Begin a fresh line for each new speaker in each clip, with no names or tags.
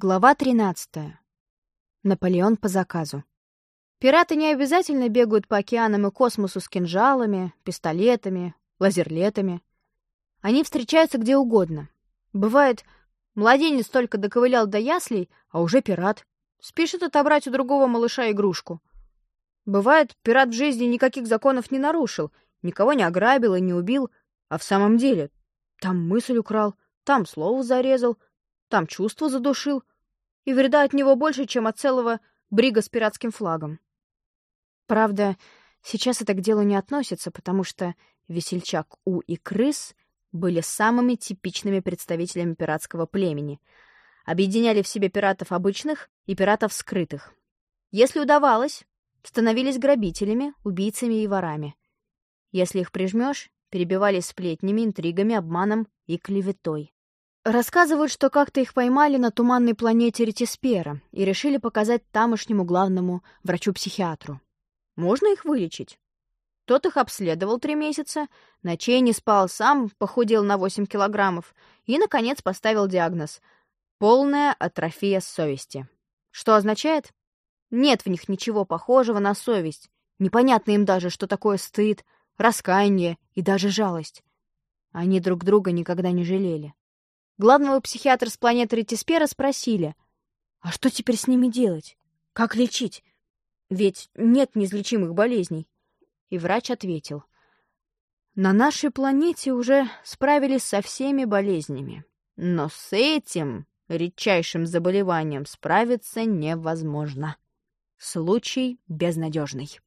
Глава 13. Наполеон по заказу. Пираты не обязательно бегают по океанам и космосу с кинжалами, пистолетами, лазерлетами. Они встречаются где угодно. Бывает, младенец только доковылял до яслей, а уже пират. Спешит отобрать у другого малыша игрушку. Бывает, пират в жизни никаких законов не нарушил, никого не ограбил и не убил, а в самом деле там мысль украл, там слово зарезал — там чувство задушил, и вреда от него больше, чем от целого брига с пиратским флагом. Правда, сейчас это к делу не относится, потому что весельчак У и крыс были самыми типичными представителями пиратского племени, объединяли в себе пиратов обычных и пиратов скрытых. Если удавалось, становились грабителями, убийцами и ворами. Если их прижмешь, перебивались сплетнями, интригами, обманом и клеветой. Рассказывают, что как-то их поймали на туманной планете Ретиспера и решили показать тамошнему главному врачу-психиатру. Можно их вылечить? Тот их обследовал три месяца, ночей не спал, сам похудел на 8 килограммов и, наконец, поставил диагноз — полная атрофия совести. Что означает? Нет в них ничего похожего на совесть. Непонятно им даже, что такое стыд, раскаяние и даже жалость. Они друг друга никогда не жалели. Главного психиатра с планеты Ретиспера спросили, а что теперь с ними делать? Как лечить? Ведь нет неизлечимых болезней. И врач ответил, на нашей планете уже справились со всеми болезнями, но с этим редчайшим заболеванием справиться невозможно. Случай безнадежный.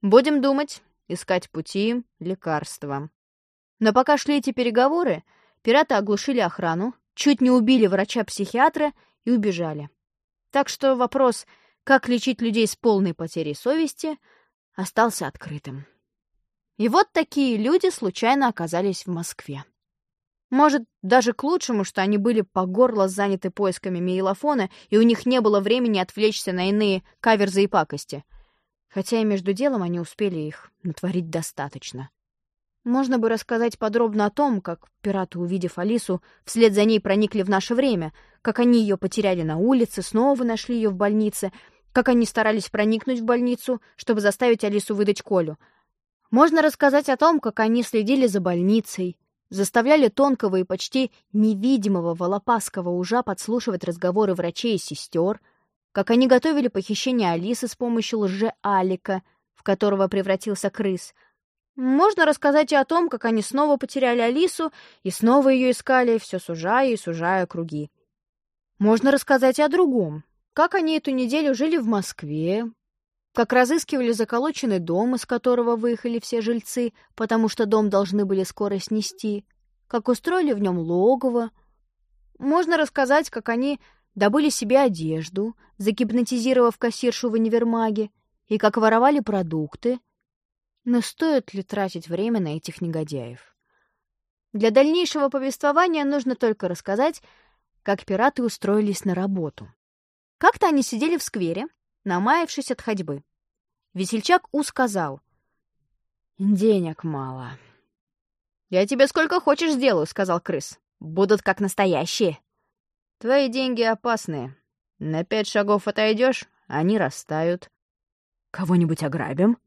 Будем думать, искать пути, лекарства. Но пока шли эти переговоры, Пираты оглушили охрану, чуть не убили врача-психиатра и убежали. Так что вопрос, как лечить людей с полной потерей совести, остался открытым. И вот такие люди случайно оказались в Москве. Может, даже к лучшему, что они были по горло заняты поисками Мейлофона, и у них не было времени отвлечься на иные каверзы и пакости. Хотя и между делом они успели их натворить достаточно. Можно бы рассказать подробно о том, как пираты, увидев Алису, вслед за ней проникли в наше время, как они ее потеряли на улице, снова нашли ее в больнице, как они старались проникнуть в больницу, чтобы заставить Алису выдать Колю. Можно рассказать о том, как они следили за больницей, заставляли тонкого и почти невидимого волопасского ужа подслушивать разговоры врачей и сестер, как они готовили похищение Алисы с помощью лже-Алика, в которого превратился крыс — можно рассказать и о том, как они снова потеряли Алису и снова ее искали, все сужая и сужая круги. Можно рассказать и о другом, как они эту неделю жили в Москве, как разыскивали заколоченный дом, из которого выехали все жильцы, потому что дом должны были скоро снести, как устроили в нем логово. Можно рассказать, как они добыли себе одежду, загипнотизировав кассиршу в универмаге, и как воровали продукты, но стоит ли тратить время на этих негодяев? Для дальнейшего повествования нужно только рассказать, как пираты устроились на работу. Как-то они сидели в сквере, намаявшись от ходьбы. Весельчак У сказал. «Денег мало». «Я тебе сколько хочешь сделаю», — сказал крыс. «Будут как настоящие». «Твои деньги опасные. На пять шагов отойдешь, они растают». «Кого-нибудь ограбим?»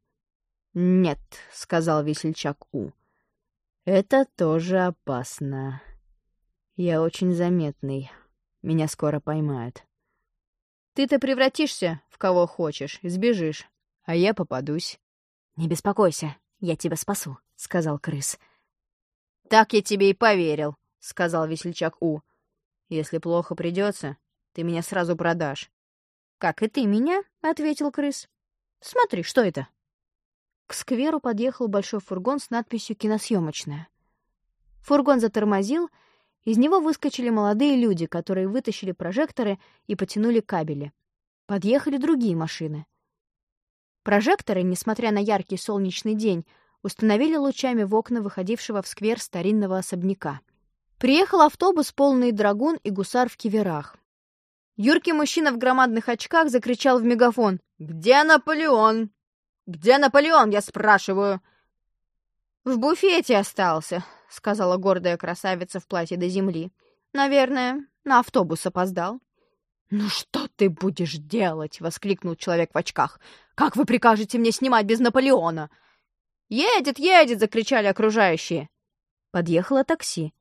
«Нет», — сказал весельчак У. «Это тоже опасно. Я очень заметный. Меня скоро поймают. Ты-то превратишься в кого хочешь и сбежишь, а я попадусь». «Не беспокойся, я тебя спасу», — сказал крыс. «Так я тебе и поверил», — сказал весельчак У. «Если плохо придется, ты меня сразу продашь». «Как и ты меня», — ответил крыс. «Смотри, что это?» К скверу подъехал большой фургон с надписью «Киносъемочная». Фургон затормозил, из него выскочили молодые люди, которые вытащили прожекторы и потянули кабели. Подъехали другие машины. Прожекторы, несмотря на яркий солнечный день, установили лучами в окна выходившего в сквер старинного особняка. Приехал автобус, полный драгун и гусар в киверах. Юркий мужчина в громадных очках закричал в мегафон «Где Наполеон?» «Где Наполеон, я спрашиваю?» «В буфете остался», — сказала гордая красавица в платье до земли. «Наверное, на автобус опоздал». «Ну что ты будешь делать?» — воскликнул человек в очках. «Как вы прикажете мне снимать без Наполеона?» «Едет, едет!» — закричали окружающие. Подъехало такси.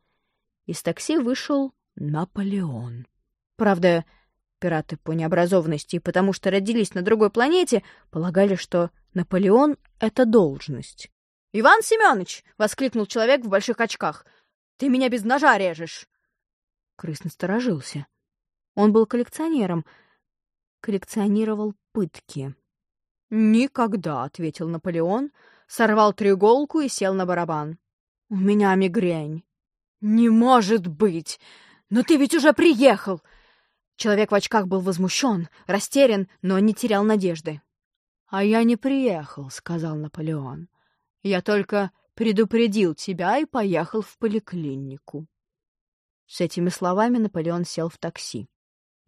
Из такси вышел Наполеон. Правда, пираты по необразованности и потому что родились на другой планете, полагали, что Наполеон — это должность. «Иван Семенович!» — воскликнул человек в больших очках. «Ты меня без ножа режешь!» Крыс насторожился. Он был коллекционером. Коллекционировал пытки. «Никогда», — ответил Наполеон, сорвал треуголку и сел на барабан. «У меня мигрень». «Не может быть! Но ты ведь уже приехал!» Человек в очках был возмущен, растерян, но не терял надежды. «А я не приехал», — сказал Наполеон. «Я только предупредил тебя и поехал в поликлинику». С этими словами Наполеон сел в такси.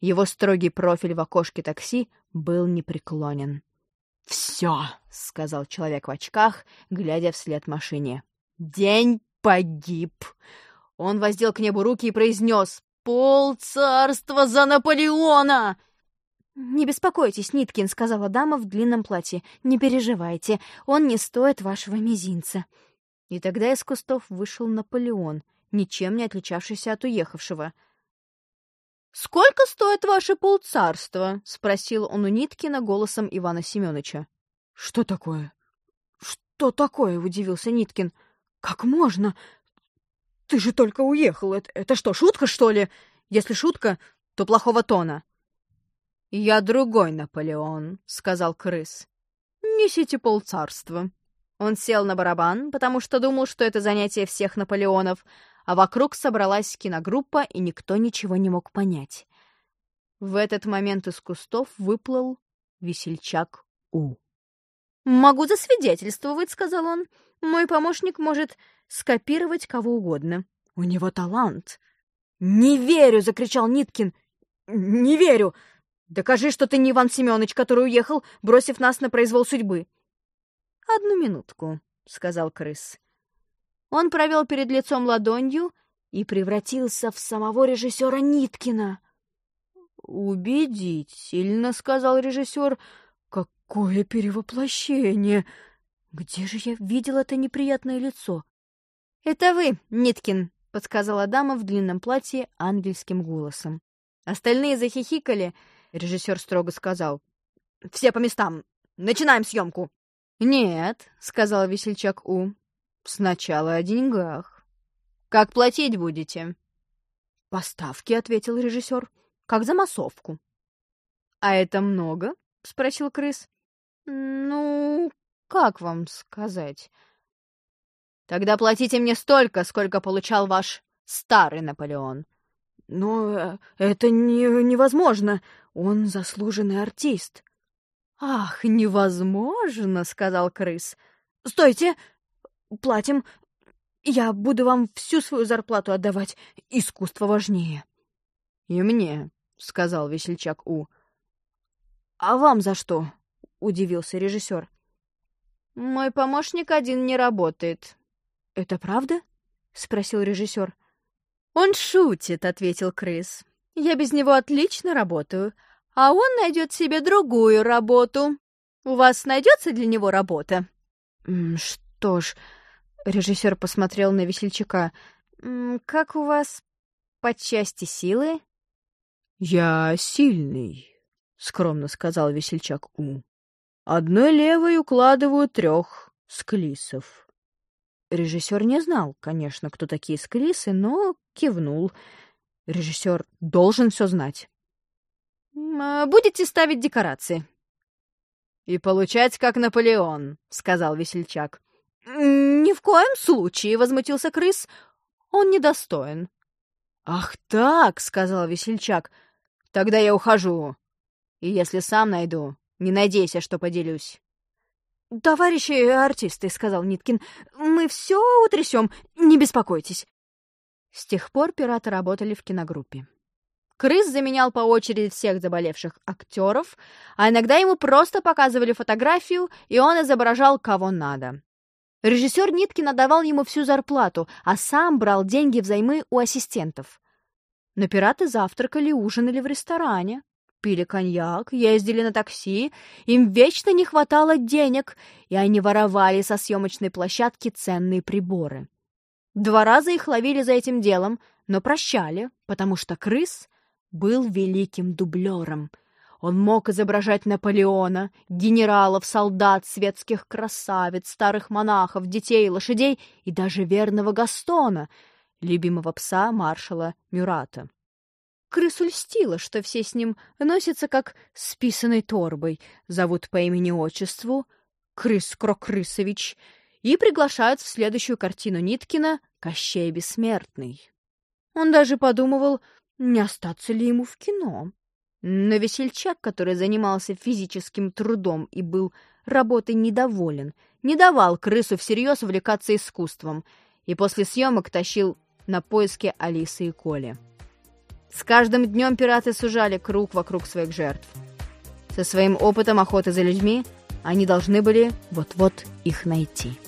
Его строгий профиль в окошке такси был непреклонен. «Все», — сказал человек в очках, глядя вслед машине. «День погиб». Он воздел к небу руки и произнес «Пол царства за Наполеона!» «Не беспокойтесь, Ниткин», — сказала дама в длинном платье. «Не переживайте, он не стоит вашего мизинца». И тогда из кустов вышел Наполеон, ничем не отличавшийся от уехавшего — «Сколько стоит ваше полцарства?» — спросил он у Ниткина голосом Ивана Семеновича. «Что такое? Что такое?» — удивился Ниткин. «Как можно? Ты же только уехал. Это, это что, шутка, что ли? Если шутка, то плохого тона». «Я другой Наполеон», — сказал крыс. «Несите полцарства». Он сел на барабан, потому что думал, что это занятие всех Наполеонов — а вокруг собралась киногруппа, и никто ничего не мог понять. В этот момент из кустов выплыл весельчак У. «Могу засвидетельствовать», — сказал он. «Мой помощник может скопировать кого угодно. У него талант». «Не верю!» — закричал Ниткин. «Не верю! Докажи, что ты не Иван Семенович, который уехал, бросив нас на произвол судьбы». «Одну минутку», — сказал крыс. Он провел перед лицом ладонью и превратился в самого режиссера Ниткина. «Убедительно», — сказал режиссер. «Какое перевоплощение! Где же я видел это неприятное лицо?» «Это вы, Ниткин», — подсказала дама в длинном платье ангельским голосом. Остальные захихикали. Режиссер строго сказал. «Все по местам. Начинаем съемку». «Нет», — сказал весельчак У. Сначала о деньгах. Как платить будете? Поставки, ответил режиссер. Как за массовку. А это много? Спросил крыс. Ну, как вам сказать? Тогда платите мне столько, сколько получал ваш старый Наполеон. Но э, это не, невозможно. Он заслуженный артист. Ах, невозможно, сказал крыс. Стойте, платим. Я буду вам всю свою зарплату отдавать. Искусство важнее. — И мне, — сказал весельчак У. — А вам за что? — удивился режиссер. — Мой помощник один не работает. — Это правда? — спросил режиссер. — Он шутит, — ответил крыс. — Я без него отлично работаю, а он найдет себе другую работу. У вас найдется для него работа? — Что ж... Режиссер посмотрел на весельчака. «Как у вас по части силы?» «Я сильный», — скромно сказал весельчак У. «Одной левой укладываю трех склисов». Режиссер не знал, конечно, кто такие склисы, но кивнул. Режиссер должен все знать. «А «Будете ставить декорации?» «И получать, как Наполеон», — сказал весельчак. «Ни в коем случае!» — возмутился крыс. «Он недостоин». «Ах так!» — сказал весельчак. «Тогда я ухожу. И если сам найду, не надейся, что поделюсь». «Товарищи артисты», — сказал Ниткин, — «мы все утрясем, не беспокойтесь». С тех пор пираты работали в киногруппе. Крыс заменял по очереди всех заболевших актеров, а иногда ему просто показывали фотографию, и он изображал кого надо. Режиссер Ниткин отдавал ему всю зарплату, а сам брал деньги взаймы у ассистентов. Но пираты завтракали ужинали в ресторане, пили коньяк, ездили на такси, им вечно не хватало денег, и они воровали со съемочной площадки ценные приборы. Два раза их ловили за этим делом, но прощали, потому что крыс был великим дублером. Он мог изображать Наполеона, генералов, солдат, светских красавиц, старых монахов, детей, лошадей и даже верного Гастона, любимого пса маршала Мюрата. Крысу льстило, что все с ним носятся как с писаной торбой, зовут по имени-отчеству Крыс Крокрысович и приглашают в следующую картину Ниткина «Кощей Бессмертный». Он даже подумывал, не остаться ли ему в кино. Но весельчак, который занимался физическим трудом и был работой недоволен, не давал крысу всерьез увлекаться искусством и после съемок тащил на поиски Алисы и Коли. С каждым днем пираты сужали круг вокруг своих жертв. Со своим опытом охоты за людьми они должны были вот-вот их найти.